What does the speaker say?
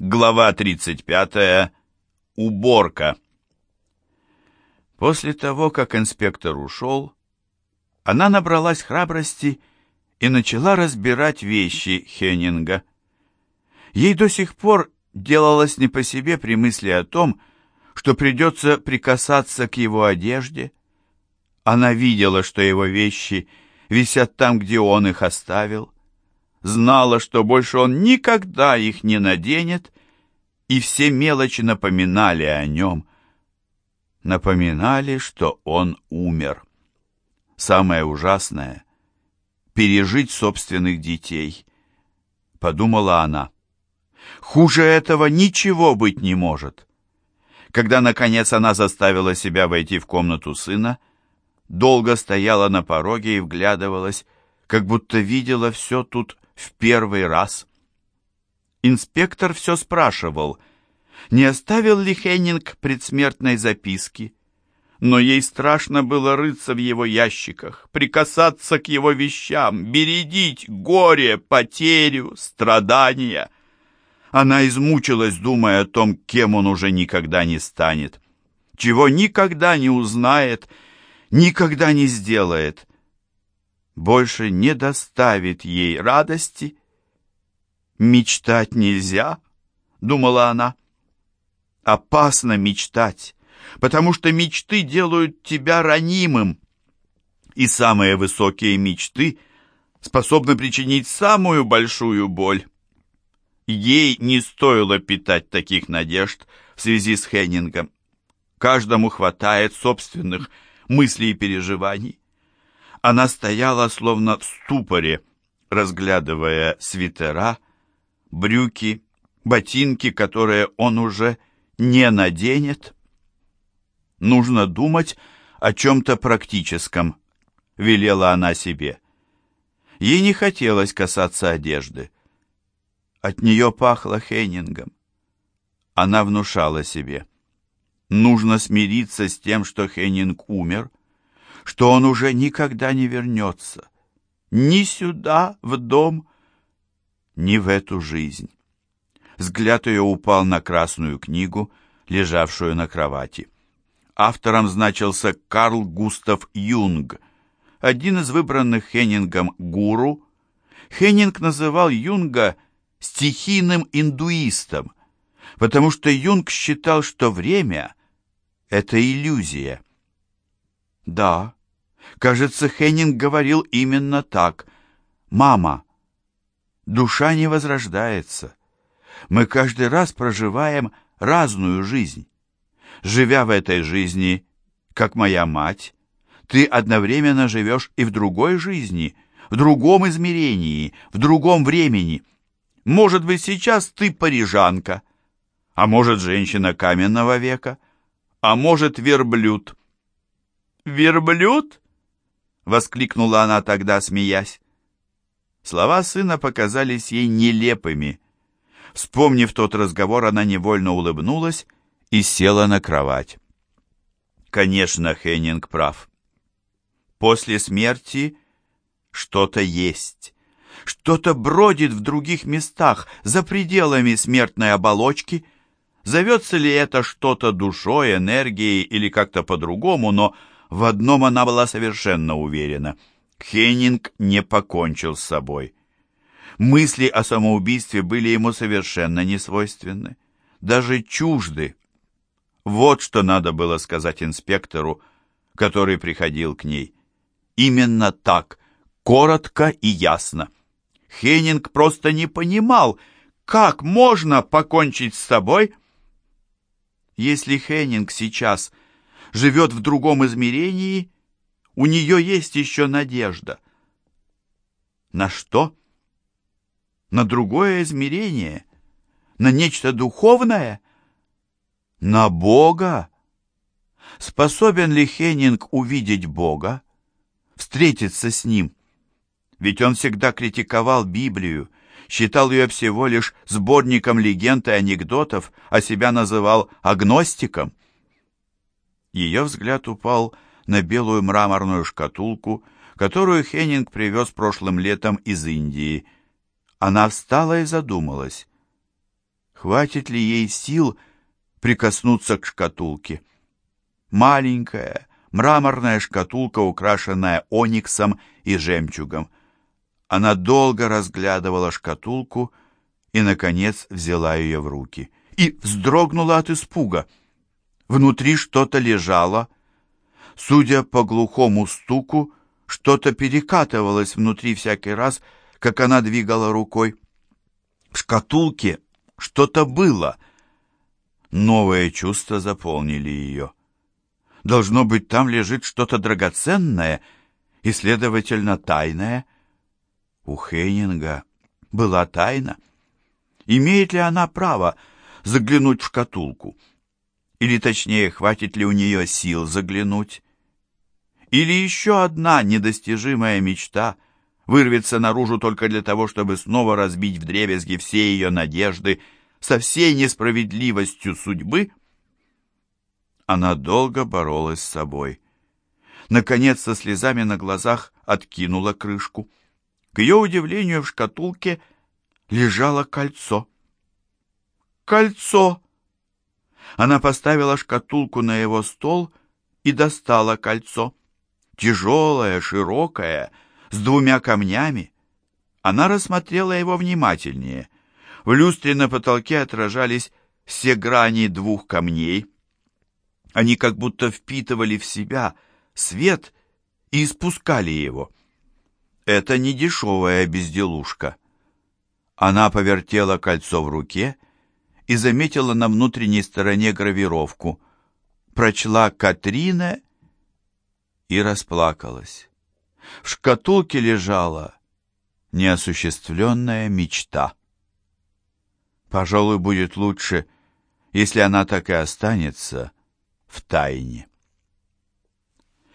Глава 35. Уборка. После того, как инспектор ушел, она набралась храбрости и начала разбирать вещи Хеннинга. Ей до сих пор делалось не по себе при мысли о том, что придется прикасаться к его одежде. Она видела, что его вещи висят там, где он их оставил, знала, что больше он никогда их не наденет, и все мелочи напоминали о нем, напоминали, что он умер. Самое ужасное — пережить собственных детей, подумала она. Хуже этого ничего быть не может. Когда, наконец, она заставила себя войти в комнату сына, долго стояла на пороге и вглядывалась, как будто видела все тут в первый раз. Инспектор все спрашивал, не оставил ли Хеннинг предсмертной записки. Но ей страшно было рыться в его ящиках, прикасаться к его вещам, бередить горе, потерю, страдания. Она измучилась, думая о том, кем он уже никогда не станет, чего никогда не узнает, никогда не сделает — больше не доставит ей радости. «Мечтать нельзя», — думала она. «Опасно мечтать, потому что мечты делают тебя ранимым, и самые высокие мечты способны причинить самую большую боль». Ей не стоило питать таких надежд в связи с Хеннингом. Каждому хватает собственных мыслей и переживаний. Она стояла словно в ступоре, разглядывая свитера, брюки, ботинки, которые он уже не наденет. Нужно думать о чем-то практическом, велела она себе. Ей не хотелось касаться одежды. От нее пахло Хейнингом. Она внушала себе. Нужно смириться с тем, что Хеннинг умер, что он уже никогда не вернется. Ни сюда, в дом, ни в эту жизнь. Взгляд ее упал на красную книгу, лежавшую на кровати. Автором значился Карл Густав Юнг, один из выбранных Хеннингом гуру. Хеннинг называл Юнга стихийным индуистом, потому что Юнг считал, что время — это иллюзия. Да, кажется, Хеннинг говорил именно так. Мама, душа не возрождается. Мы каждый раз проживаем разную жизнь. Живя в этой жизни, как моя мать, ты одновременно живешь и в другой жизни, в другом измерении, в другом времени. Может быть, сейчас ты парижанка, а может, женщина каменного века, а может, верблюд. «Верблюд?» — воскликнула она тогда, смеясь. Слова сына показались ей нелепыми. Вспомнив тот разговор, она невольно улыбнулась и села на кровать. Конечно, Хеннинг прав. После смерти что-то есть. Что-то бродит в других местах, за пределами смертной оболочки. Зовется ли это что-то душой, энергией или как-то по-другому, но в одном она была совершенно уверена. Хеннинг не покончил с собой. Мысли о самоубийстве были ему совершенно несвойственны, даже чужды. Вот что надо было сказать инспектору, который приходил к ней. Именно так, коротко и ясно. Хеннинг просто не понимал, как можно покончить с собой. Если Хеннинг сейчас – живет в другом измерении, у нее есть еще надежда. На что? На другое измерение? На нечто духовное? На Бога? Способен ли Хеннинг увидеть Бога? Встретиться с Ним? Ведь он всегда критиковал Библию, считал ее всего лишь сборником легенд и анекдотов, а себя называл агностиком. Ее взгляд упал на белую мраморную шкатулку, которую Хеннинг привез прошлым летом из Индии. Она встала и задумалась. хватит ли ей сил прикоснуться к шкатулке. Маленькая, мраморная шкатулка, украшенная ониксом и жемчугом. Она долго разглядывала шкатулку и, наконец, взяла ее в руки. И вздрогнула от испуга. Внутри что-то лежало. Судя по глухому стуку, что-то перекатывалось внутри всякий раз, как она двигала рукой. В шкатулке что-то было. Новые чувства заполнили ее. Должно быть, там лежит что-то драгоценное и, следовательно, тайное. У Хейнинга была тайна. Имеет ли она право заглянуть в шкатулку? Или, точнее, хватит ли у нее сил заглянуть? Или еще одна недостижимая мечта вырвется наружу только для того, чтобы снова разбить вдребезги все ее надежды со всей несправедливостью судьбы? Она долго боролась с собой. Наконец, со слезами на глазах откинула крышку. К ее удивлению, в шкатулке лежало кольцо. Кольцо! Она поставила шкатулку на его стол и достала кольцо. Тяжелое, широкое, с двумя камнями. Она рассмотрела его внимательнее. В люстре на потолке отражались все грани двух камней. Они как будто впитывали в себя свет и испускали его. Это не дешевая безделушка. Она повертела кольцо в руке и заметила на внутренней стороне гравировку. Прочла Катрина и расплакалась. В шкатулке лежала неосуществленная мечта. Пожалуй, будет лучше, если она так и останется в тайне.